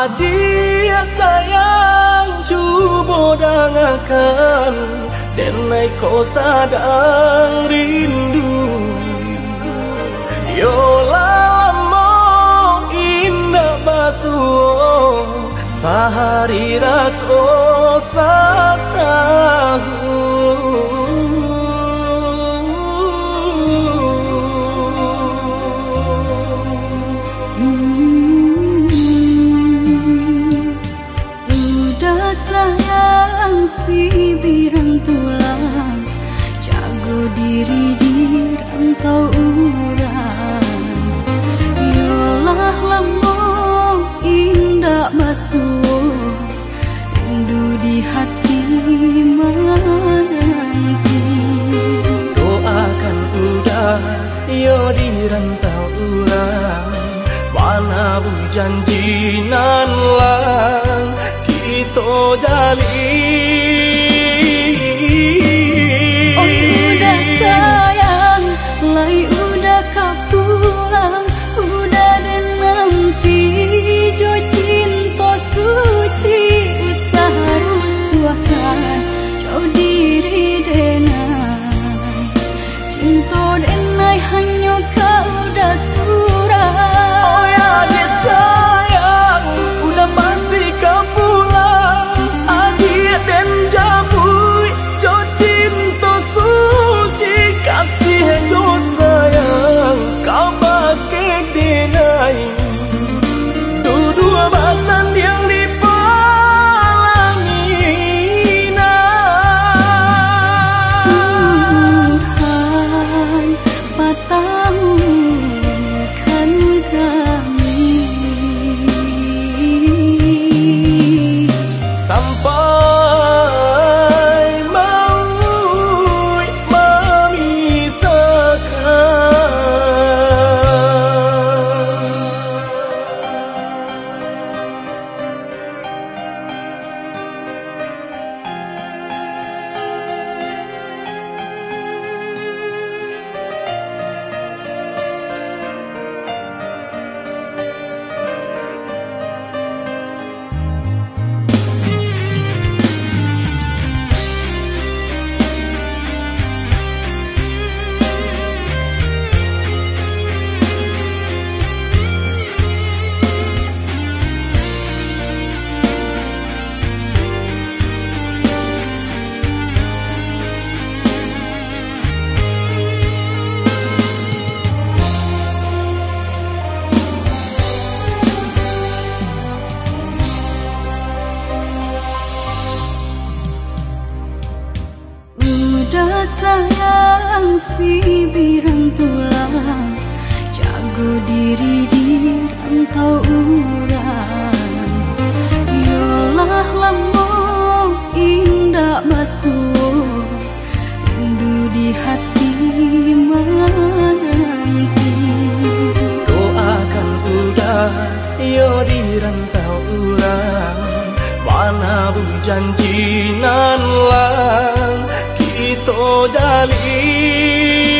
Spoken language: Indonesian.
Adia sayang cuba dangakan Dan naik kau sadang rindu. Yola lama indah basuh Sehari raso satahu câu Kau nay nai nhau kau đã suruh sayang si birang tulang Jago diri di rantau urang Yolah lamo indah masuk Rindu di hati menanti. Doakan udah yo di rantau urang Mana bu janji nan lang তো জানি।